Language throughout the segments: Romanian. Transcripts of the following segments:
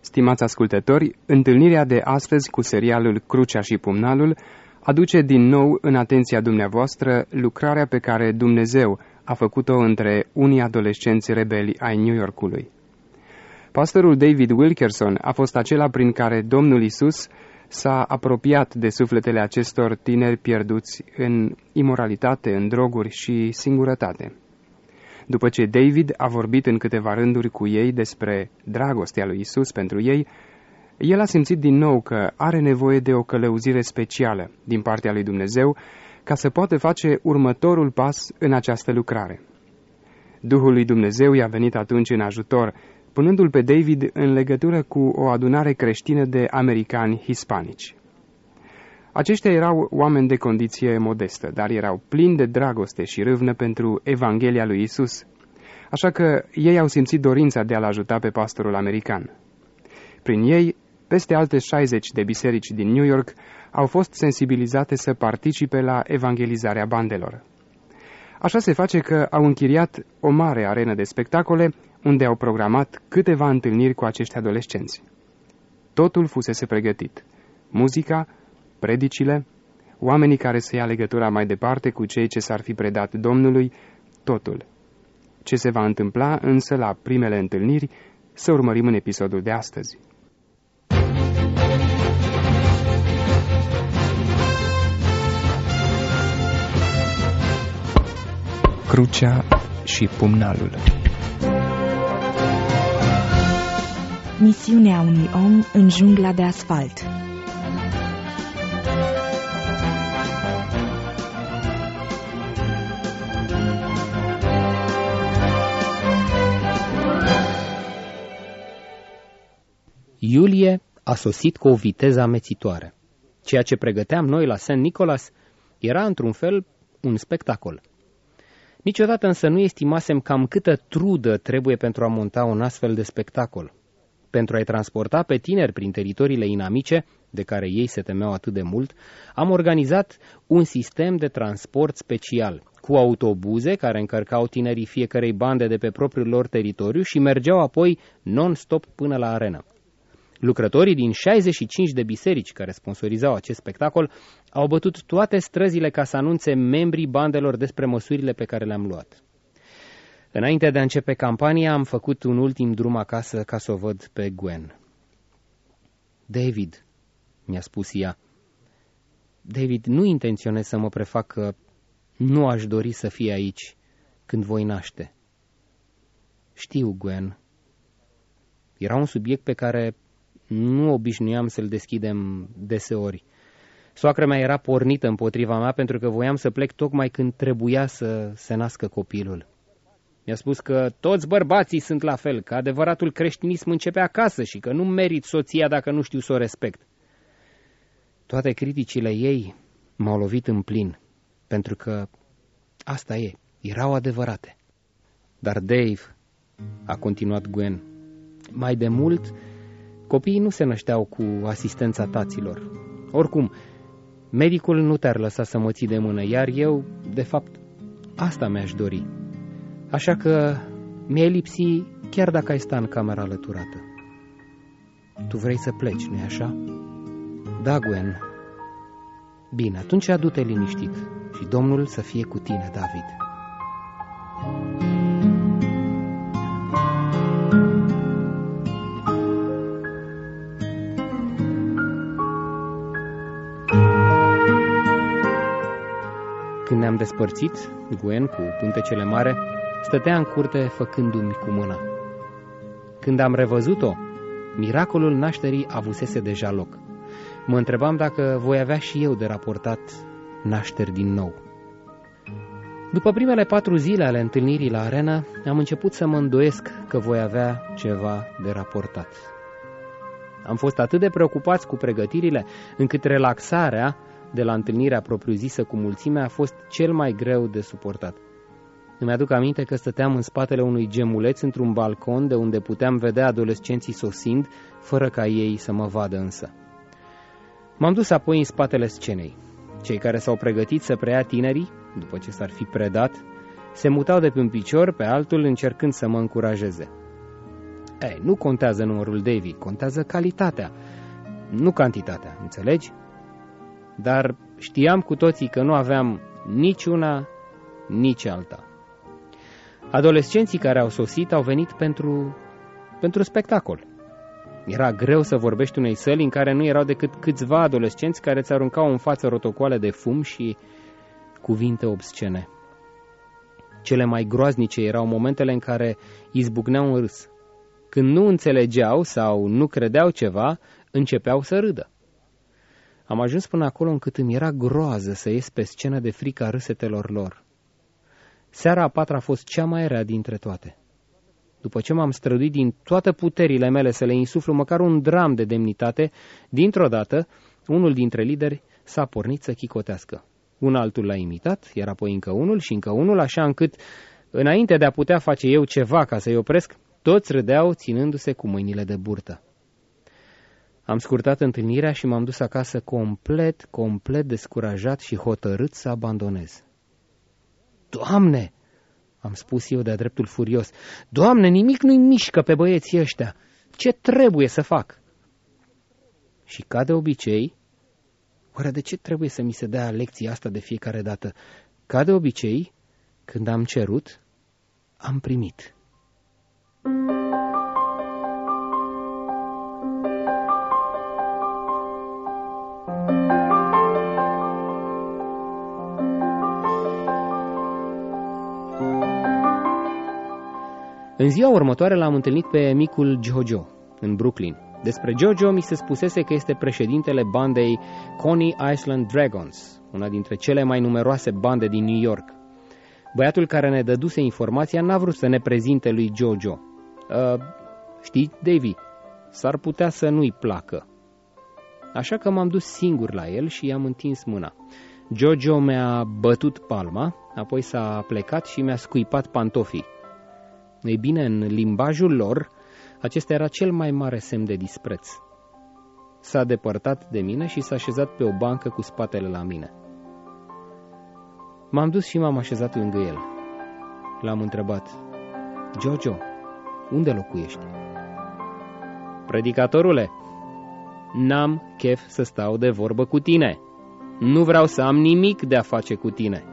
Stimați ascultători, întâlnirea de astăzi cu serialul Crucea și Pumnalul aduce din nou în atenția dumneavoastră lucrarea pe care Dumnezeu a făcut-o între unii adolescenți rebeli ai New Yorkului. Pastorul David Wilkerson a fost acela prin care Domnul Isus s-a apropiat de sufletele acestor tineri pierduți în imoralitate, în droguri și singurătate. După ce David a vorbit în câteva rânduri cu ei despre dragostea lui Isus pentru ei, el a simțit din nou că are nevoie de o călăuzire specială din partea lui Dumnezeu ca să poată face următorul pas în această lucrare. Duhul lui Dumnezeu i-a venit atunci în ajutor, punându-l pe David în legătură cu o adunare creștină de americani hispanici. Aceștia erau oameni de condiție modestă, dar erau plini de dragoste și râvnă pentru Evanghelia lui Isus, așa că ei au simțit dorința de a-l ajuta pe pastorul american. Prin ei, peste alte 60 de biserici din New York au fost sensibilizate să participe la evangelizarea bandelor. Așa se face că au închiriat o mare arenă de spectacole unde au programat câteva întâlniri cu acești adolescenți. Totul fusese pregătit. Muzica, predicile, oamenii care să ia legătura mai departe cu cei ce s-ar fi predat Domnului, totul. Ce se va întâmpla însă la primele întâlniri, să urmărim în episodul de astăzi. Crucea și pumnalul Misiunea unui om în jungla de asfalt Iulie a sosit cu o viteză amețitoare. Ceea ce pregăteam noi la St. Nicholas era, într-un fel, un spectacol. Niciodată însă nu estimasem cam câtă trudă trebuie pentru a monta un astfel de spectacol. Pentru a-i transporta pe tineri prin teritoriile inamice, de care ei se temeau atât de mult, am organizat un sistem de transport special, cu autobuze care încărcau tinerii fiecărei bande de pe propriul lor teritoriu și mergeau apoi non-stop până la arenă. Lucrătorii din 65 de biserici care sponsorizau acest spectacol au bătut toate străzile ca să anunțe membrii bandelor despre măsurile pe care le-am luat. Înainte de a începe campania, am făcut un ultim drum acasă ca să o văd pe Gwen. David, mi-a spus ea, David, nu intenționez să mă prefac că nu aș dori să fie aici când voi naște. Știu, Gwen. Era un subiect pe care nu obișnuiam să-l deschidem deseori. Soacra mea era pornită împotriva mea pentru că voiam să plec tocmai când trebuia să se nască copilul. Mi-a spus că toți bărbații sunt la fel, că adevăratul creștinism începe acasă și că nu merit soția dacă nu știu să o respect. Toate criticile ei m-au lovit în plin, pentru că asta e, erau adevărate. Dar Dave, a continuat Gwen, mai de mult Copiii nu se nășteau cu asistența taților. Oricum, medicul nu te-ar lăsa să mă ții de mână, iar eu, de fapt, asta mi-aș dori. Așa că mi-ai lipsi chiar dacă ai sta în camera alăturată. Tu vrei să pleci, nu-i așa? Da, Gwen. Bine, atunci adu-te liniștit și Domnul să fie cu tine, David. Când ne-am despărțit, Gwen, cu puntecele mare, stătea în curte făcându-mi cu mâna. Când am revăzut-o, miracolul nașterii avusese deja loc. Mă întrebam dacă voi avea și eu de raportat nașteri din nou. După primele patru zile ale întâlnirii la arena, am început să mă îndoiesc că voi avea ceva de raportat. Am fost atât de preocupați cu pregătirile, încât relaxarea de la întâlnirea propriu-zisă cu mulțimea a fost cel mai greu de suportat. Îmi aduc aminte că stăteam în spatele unui gemuleț într-un balcon de unde puteam vedea adolescenții sosind, fără ca ei să mă vadă însă. M-am dus apoi în spatele scenei. Cei care s-au pregătit să preia tinerii, după ce s-ar fi predat, se mutau de pe un picior pe altul încercând să mă încurajeze. Ei, nu contează numărul Davy, contează calitatea, nu cantitatea, înțelegi? Dar știam cu toții că nu aveam nici una, nici alta. Adolescenții care au sosit au venit pentru, pentru spectacol. Era greu să vorbești unei săli în care nu erau decât câțiva adolescenți care ți aruncau în față rotocoale de fum și cuvinte obscene. Cele mai groaznice erau momentele în care izbucneau în râs. Când nu înțelegeau sau nu credeau ceva, începeau să râdă. Am ajuns până acolo încât îmi era groază să ies pe scenă de frica râsetelor lor. Seara a patra a fost cea mai rea dintre toate. După ce m-am străduit din toate puterile mele să le insuflu măcar un dram de demnitate, dintr-o dată, unul dintre lideri s-a pornit să chicotească. Un altul l-a imitat, iar apoi încă unul și încă unul, așa încât, înainte de a putea face eu ceva ca să-i opresc, toți râdeau ținându-se cu mâinile de burtă. Am scurtat întâlnirea și m-am dus acasă complet, complet descurajat și hotărât să abandonez. Doamne!" am spus eu de-a dreptul furios. Doamne, nimic nu-i mișcă pe băieții ăștia. Ce trebuie să fac? Și ca de obicei, oare de ce trebuie să mi se dea lecția asta de fiecare dată? Ca de obicei, când am cerut, am primit. În ziua următoare l-am întâlnit pe micul Jojo, în Brooklyn. Despre Jojo mi se spusese că este președintele bandei Coney Island Dragons, una dintre cele mai numeroase bande din New York. Băiatul care ne dăduse informația n-a vrut să ne prezinte lui Jojo. Uh, știi, Davy, s-ar putea să nu-i placă. Așa că m-am dus singur la el și i-am întins mâna. Jojo mi-a bătut palma, apoi s-a plecat și mi-a scuipat pantofii. Ei bine, în limbajul lor, acesta era cel mai mare semn de dispreț. S-a depărtat de mine și s-a așezat pe o bancă cu spatele la mine. M-am dus și m-am așezat lângă el. L-am întrebat, Jojo, unde locuiești? Predicatorule, n-am chef să stau de vorbă cu tine. Nu vreau să am nimic de a face cu tine.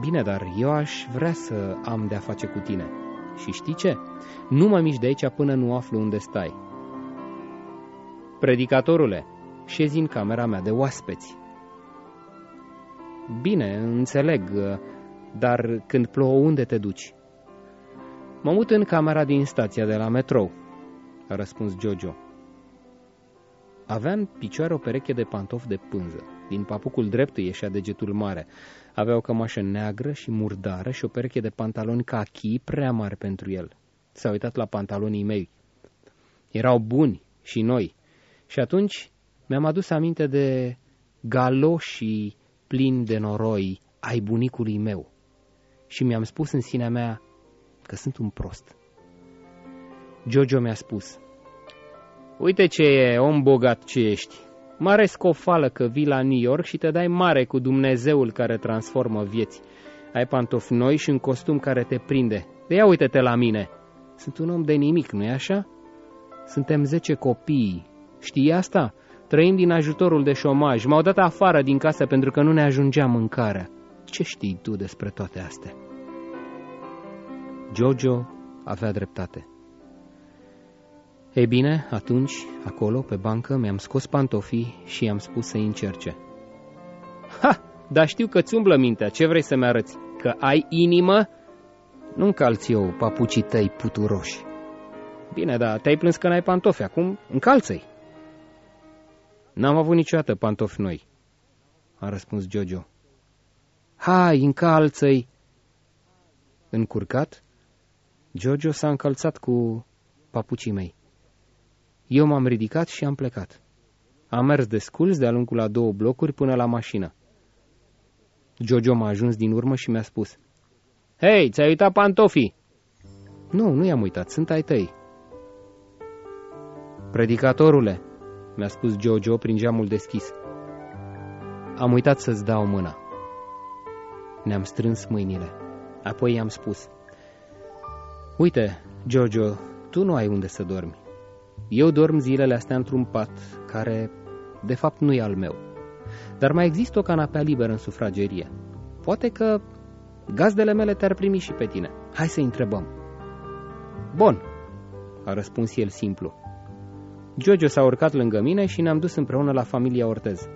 Bine, dar eu aș vrea să am de-a face cu tine. Și știi ce? Nu mă mișc de aici până nu aflu unde stai. Predicatorule, șezi în camera mea de oaspeți. Bine, înțeleg, dar când plouă unde te duci? Mă mut în camera din stația de la metrou, a răspuns Jojo. Avea în picioare o pereche de pantofi de pânză. Din papucul drept ieșea degetul mare. Avea o cămașă neagră și murdară și o pereche de pantaloni cachi prea mari pentru el. S-a uitat la pantalonii mei. Erau buni și noi. Și atunci mi-am adus aminte de galoșii plini de noroi ai bunicului meu. Și mi-am spus în sinea mea că sunt un prost. Jojo mi-a spus, Uite ce e, om bogat ce ești. Mare scofală că vii la New York și te dai mare cu Dumnezeul care transformă vieți. Ai pantofi noi și un costum care te prinde. De ia uite-te la mine. Sunt un om de nimic, nu-i așa? Suntem zece copii. Știi asta? Trăim din ajutorul de șomaj. M-au dat afară din casă pentru că nu ne ajungea mâncarea. Ce știi tu despre toate astea? Jojo avea dreptate. Ei bine, atunci, acolo, pe bancă, mi-am scos pantofii și i-am spus să încerce. Ha! Dar știu că-ți țumblă mintea. Ce vrei să-mi arăți? Că ai inimă? Nu încalți eu papucii tăi puturoși. Bine, dar te-ai plâns că n-ai pantofi. Acum încalță-i. N-am avut niciodată pantofi noi, a răspuns Jojo. Hai, încalță-i! Încurcat, Jojo s-a încălțat cu papucii mei. Eu m-am ridicat și am plecat. Am mers desculz de-a lungul la două blocuri până la mașină. Jojo m-a ajuns din urmă și mi-a spus, Hei, ți-ai uitat pantofii? Nu, nu i-am uitat, sunt ai tăi. Predicatorule, mi-a spus Jojo prin geamul deschis. Am uitat să-ți dau mâna. Ne-am strâns mâinile. Apoi i-am spus, Uite, Jojo, tu nu ai unde să dormi. Eu dorm zilele astea într-un pat care, de fapt, nu e al meu. Dar mai există o canapea liberă în sufragerie. Poate că gazdele mele te-ar primi și pe tine. Hai să întrebăm. Bun, a răspuns el simplu. Jojo s-a urcat lângă mine și ne-am dus împreună la familia Ortez.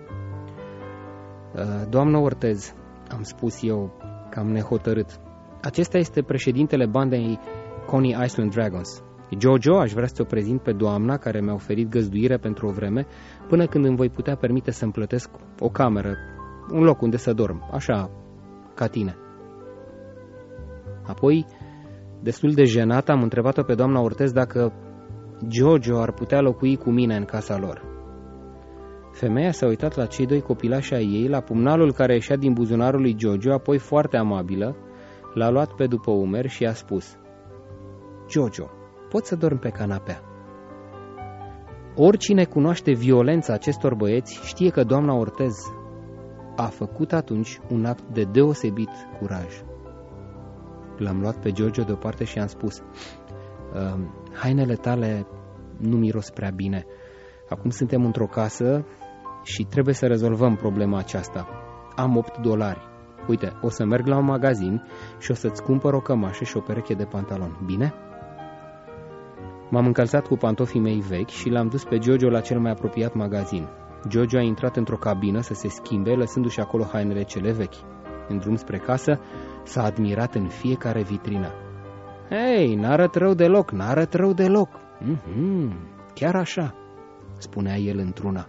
Doamnă Ortez, am spus eu, cam nehotărât, acesta este președintele bandei Coney Island Dragons. Jojo, aș vrea să o prezint pe doamna care mi-a oferit găzduire pentru o vreme, până când îmi voi putea permite să-mi plătesc o cameră, un loc unde să dorm, așa, ca tine. Apoi, destul de jenat, am întrebat-o pe doamna Ortez dacă Jojo ar putea locui cu mine în casa lor. Femeia s-a uitat la cei doi copilași ai ei, la pumnalul care ieșea din buzunarul lui Jojo, apoi foarte amabilă, l-a luat pe după umeri și a spus Jojo, poți să dormi pe canapea. Oricine cunoaște violența acestor băieți știe că doamna Ortez a făcut atunci un act de deosebit curaj. L-am luat pe Jojo deoparte și am spus ehm, Hainele tale nu miros prea bine. Acum suntem într-o casă și trebuie să rezolvăm problema aceasta. Am 8 dolari. Uite, o să merg la un magazin și o să-ți cumpăr o cămașă și o pereche de pantaloni. Bine? M-am încălțat cu pantofii mei vechi și l-am dus pe Jojo la cel mai apropiat magazin. Jojo a intrat într-o cabină să se schimbe, lăsându-și acolo hainele cele vechi. În drum spre casă, s-a admirat în fiecare vitrină. Hei, n-arăt rău deloc, n-arăt rău deloc. Mm-hmm, chiar așa, spunea el într-una.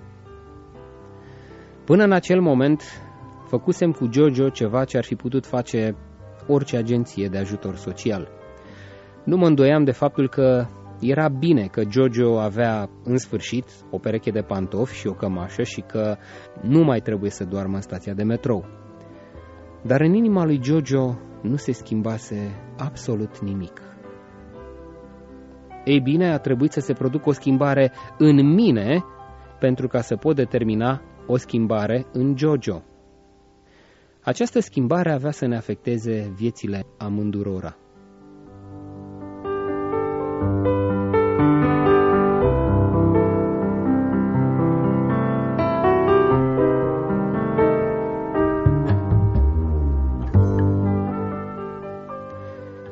Până în acel moment, făcusem cu Jojo ceva ce ar fi putut face orice agenție de ajutor social. Nu mă îndoiam de faptul că era bine că Jojo avea în sfârșit o pereche de pantofi și o cămașă și că nu mai trebuie să doarmă în stația de metrou. Dar în inima lui Jojo nu se schimbase absolut nimic. Ei bine, a trebuit să se producă o schimbare în mine pentru ca să pot determina o schimbare în Jojo. Această schimbare avea să ne afecteze viețile amândurora.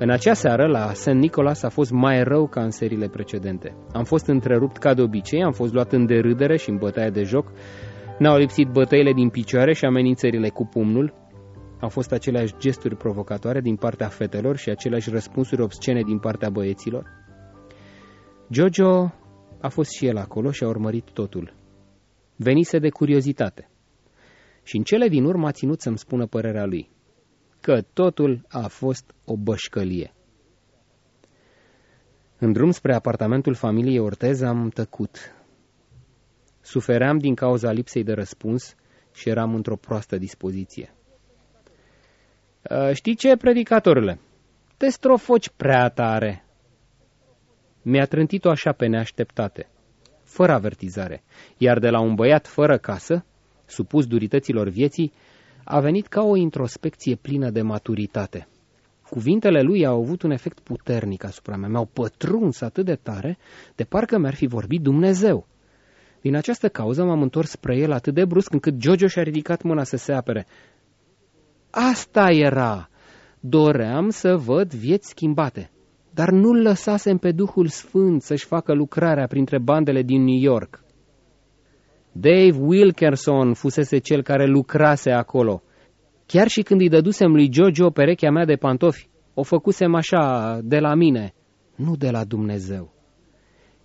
În acea seară, la St. Nicholas a fost mai rău ca în seriile precedente. Am fost întrerupt ca de obicei, am fost luat în derâdere și în bătaie de joc, n-au lipsit bătăile din picioare și amenințările cu pumnul, au fost aceleași gesturi provocatoare din partea fetelor și aceleași răspunsuri obscene din partea băieților. Jojo a fost și el acolo și a urmărit totul. Venise de curiozitate. Și în cele din urmă a ținut să-mi spună părerea lui că totul a fost o bășcălie. În drum spre apartamentul familiei Ortez am tăcut. Sufeream din cauza lipsei de răspuns și eram într-o proastă dispoziție. Știi ce, predicatorule? Te strofoci prea tare. Mi-a trântit-o așa pe neașteptate, fără avertizare, iar de la un băiat fără casă, supus durităților vieții, a venit ca o introspecție plină de maturitate. Cuvintele lui au avut un efect puternic asupra mea, mi-au pătruns atât de tare, de parcă mi-ar fi vorbit Dumnezeu. Din această cauză m-am întors spre el atât de brusc încât Jojo și-a ridicat mâna să se apere. Asta era! Doream să văd vieți schimbate, dar nu-l lăsasem pe Duhul Sfânt să-și facă lucrarea printre bandele din New York. Dave Wilkerson fusese cel care lucrase acolo. Chiar și când îi dădusem lui Jojo perechea mea de pantofi, o făcusem așa, de la mine, nu de la Dumnezeu.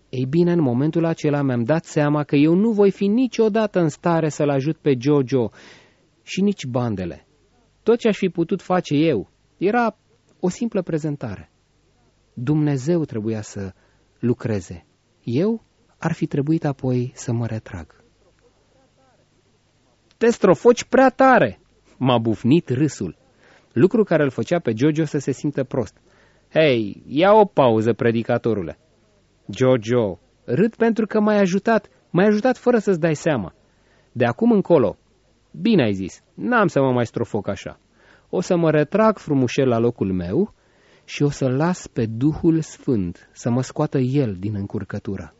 Ei bine, în momentul acela mi-am dat seama că eu nu voi fi niciodată în stare să-l ajut pe Jojo și nici bandele. Tot ce aș fi putut face eu era o simplă prezentare. Dumnezeu trebuia să lucreze. Eu ar fi trebuit apoi să mă retrag. Te strofoci prea tare!" M-a bufnit râsul, lucru care îl făcea pe Jojo să se simtă prost. Hei, ia o pauză, predicatorule!" Jojo, râd pentru că m-ai ajutat, m-ai ajutat fără să-ți dai seama. De acum încolo, bine ai zis, n-am să mă mai strofoc așa. O să mă retrag frumușel la locul meu și o să las pe Duhul Sfânt să mă scoată El din încurcătură.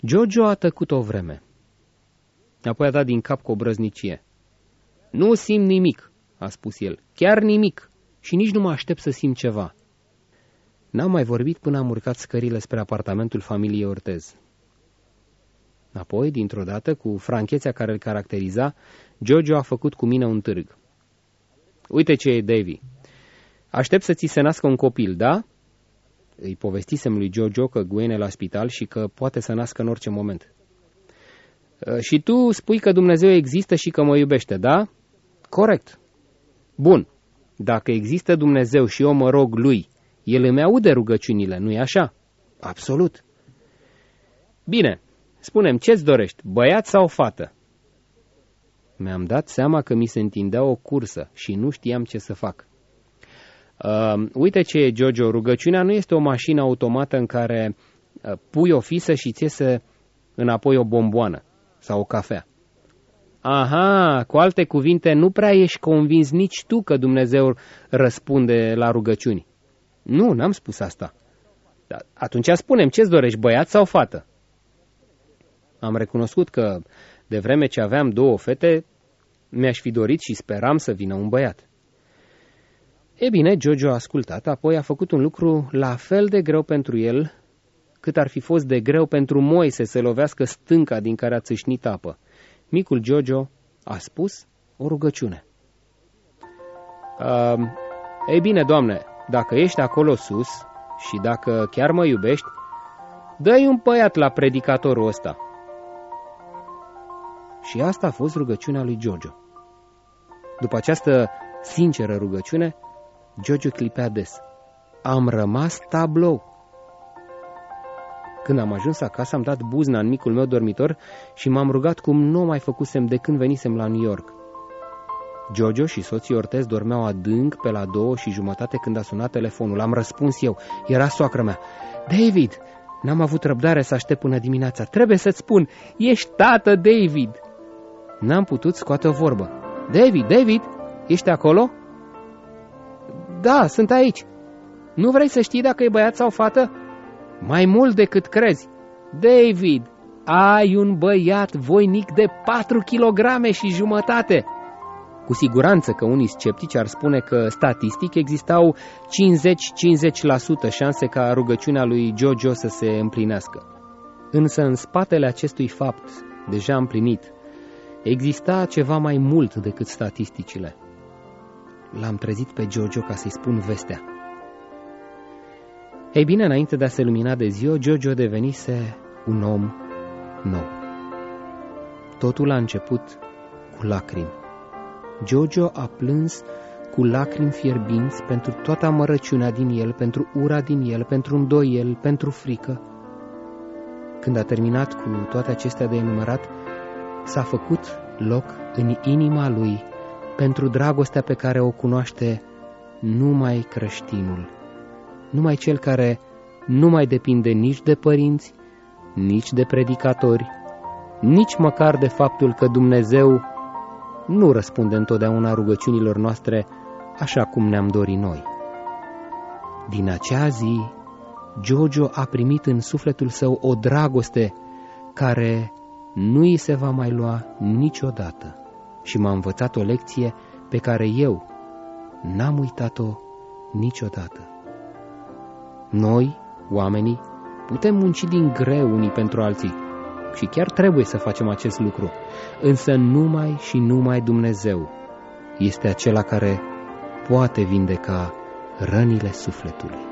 Jojo a tăcut o vreme. Apoi a dat din cap cu o brăznicie. Nu simt nimic, a spus el, chiar nimic, și nici nu mă aștept să simt ceva. N-am mai vorbit până am urcat scările spre apartamentul familiei Ortez. Apoi, dintr-o dată, cu franchețea care îl caracteriza, Jojo a făcut cu mine un târg. Uite ce e, Davy. Aștept să ți se nască un copil, da? Îi povestisem lui Jojo că Gwen e la spital și că poate să nască în orice moment. Ă, și tu spui că Dumnezeu există și că mă iubește, da? Corect. Bun. Dacă există Dumnezeu și eu mă rog lui, el îmi aude rugăciunile, nu-i așa? Absolut. Bine, spunem, ce-ți dorești, băiat sau fată? Mi-am dat seama că mi se întindea o cursă și nu știam ce să fac. Uh, uite ce e, Jojo, rugăciunea nu este o mașină automată în care uh, pui o fisă și ți iese înapoi o bomboană sau o cafea. Aha, cu alte cuvinte, nu prea ești convins nici tu că Dumnezeu răspunde la rugăciuni. Nu, n-am spus asta. Dar atunci spunem, ce-ți dorești, băiat sau fată? Am recunoscut că, de vreme ce aveam două fete, mi-aș fi dorit și speram să vină un băiat. E bine, Jojo a ascultat, apoi a făcut un lucru la fel de greu pentru el, cât ar fi fost de greu pentru Moise să lovească stânca din care a țâșnit apă. Micul Jojo a spus o rugăciune. Uh, ei bine, doamne, dacă ești acolo sus și dacă chiar mă iubești, dă-i un băiat la predicatorul ăsta. Și asta a fost rugăciunea lui Jojo. După această sinceră rugăciune, Jojo clipea des. Am rămas tablou. Când am ajuns acasă, am dat buzna în micul meu dormitor și m-am rugat cum nu mai făcusem de când venisem la New York. Jojo și soții Ortez dormeau adânc pe la două și jumătate când a sunat telefonul. Am răspuns eu. Era soacră mea. David, n-am avut răbdare să aștept până dimineața. Trebuie să-ți spun, ești tată, David. N-am putut scoate o vorbă. David, David, ești acolo? Da, sunt aici. Nu vrei să știi dacă e băiat sau fată? Mai mult decât crezi. David, ai un băiat voinic de 4 kg și jumătate. Cu siguranță că unii sceptici ar spune că statistic existau 50-50% șanse ca rugăciunea lui Jojo să se împlinească. Însă în spatele acestui fapt, deja împlinit, exista ceva mai mult decât statisticile. L-am trezit pe Jojo ca să-i spun vestea. Ei bine, înainte de a se lumina de ziua, Jojo devenise un om nou. Totul a început cu lacrimi. Jojo a plâns cu lacrimi fierbinți pentru toată amărăciunea din el, pentru ura din el, pentru îndoiel, pentru frică. Când a terminat cu toate acestea de enumerat, s-a făcut loc în inima lui pentru dragostea pe care o cunoaște numai creștinul, numai cel care nu mai depinde nici de părinți, nici de predicatori, nici măcar de faptul că Dumnezeu nu răspunde întotdeauna rugăciunilor noastre așa cum ne-am dorit noi. Din acea zi, Jojo a primit în sufletul său o dragoste care nu îi se va mai lua niciodată și m-a învățat o lecție pe care eu n-am uitat-o niciodată. Noi, oamenii, putem munci din greu unii pentru alții și chiar trebuie să facem acest lucru, însă numai și numai Dumnezeu este acela care poate vindeca rănile sufletului.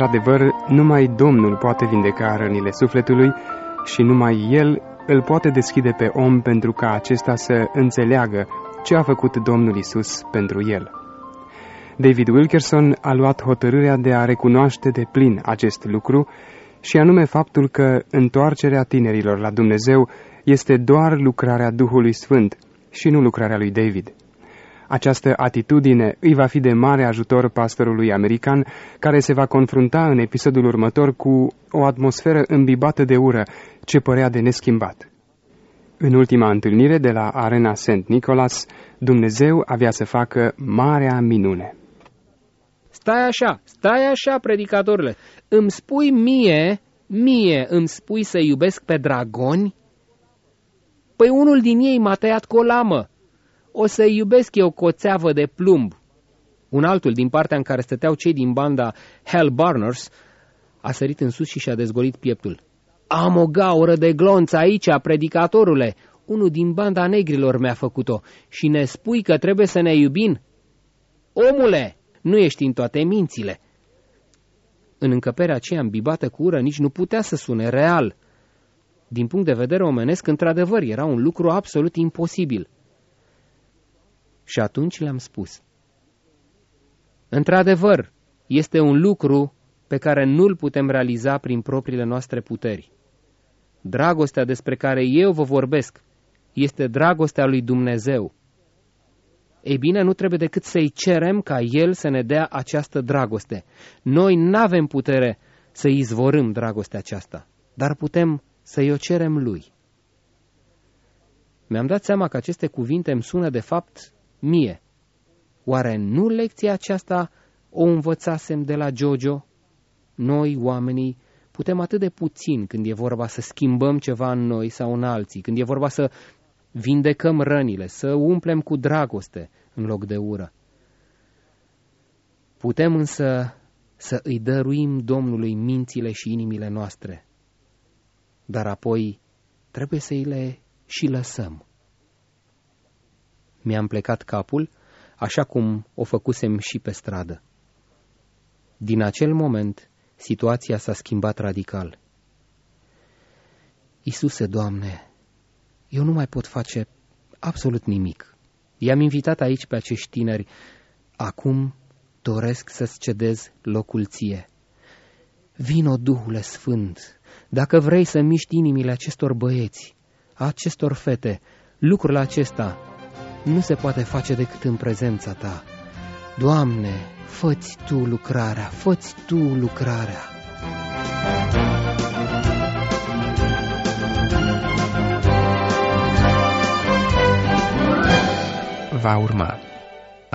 Într-adevăr, numai Domnul poate vindeca rănile sufletului și numai El îl poate deschide pe om pentru ca acesta să înțeleagă ce a făcut Domnul Isus pentru el. David Wilkerson a luat hotărârea de a recunoaște de plin acest lucru și anume faptul că întoarcerea tinerilor la Dumnezeu este doar lucrarea Duhului Sfânt și nu lucrarea lui David. Această atitudine îi va fi de mare ajutor pastorului american, care se va confrunta în episodul următor cu o atmosferă îmbibată de ură, ce părea de neschimbat. În ultima întâlnire de la Arena St. Nicholas, Dumnezeu avea să facă marea minune. Stai așa, stai așa, predicatorule, îmi spui mie, mie îmi spui să iubesc pe dragoni? Păi unul din ei m-a tăiat cu o lamă. O să iubesc eu cu o țeavă de plumb. Un altul, din partea în care stăteau cei din banda Hell Barners, a sărit în sus și și-a dezgolit pieptul. Am o gaură de glonț aici, predicatorule. Unul din banda negrilor mi-a făcut-o și ne spui că trebuie să ne iubim? Omule, nu ești în toate mințile. În încăperea aceea îmbibată cu ură nici nu putea să sune real. Din punct de vedere omenesc, într-adevăr, era un lucru absolut imposibil. Și atunci le-am spus. Într-adevăr, este un lucru pe care nu-l putem realiza prin propriile noastre puteri. Dragostea despre care eu vă vorbesc este dragostea lui Dumnezeu. Ei bine, nu trebuie decât să-i cerem ca El să ne dea această dragoste. Noi n-avem putere să izvorâm dragostea aceasta, dar putem să-i o cerem Lui. Mi-am dat seama că aceste cuvinte îmi sună de fapt mie. Oare nu lecția aceasta o învățasem de la Jojo? Noi, oamenii, putem atât de puțin când e vorba să schimbăm ceva în noi sau în alții, când e vorba să vindecăm rănile, să umplem cu dragoste în loc de ură. Putem însă să îi dăruim Domnului mințile și inimile noastre, dar apoi trebuie să îi le și lăsăm. Mi-am plecat capul, așa cum o făcusem și pe stradă. Din acel moment, situația s-a schimbat radical. Isuse, Doamne, eu nu mai pot face absolut nimic. I-am invitat aici pe acești tineri. Acum doresc să-ți cedez locul ție. Vino, Duhule Sfânt, dacă vrei să miști inimile acestor băieți, acestor fete, lucrul acesta nu se poate face decât în prezența ta. Doamne, făți Tu lucrarea, făți Tu lucrarea. Va urma.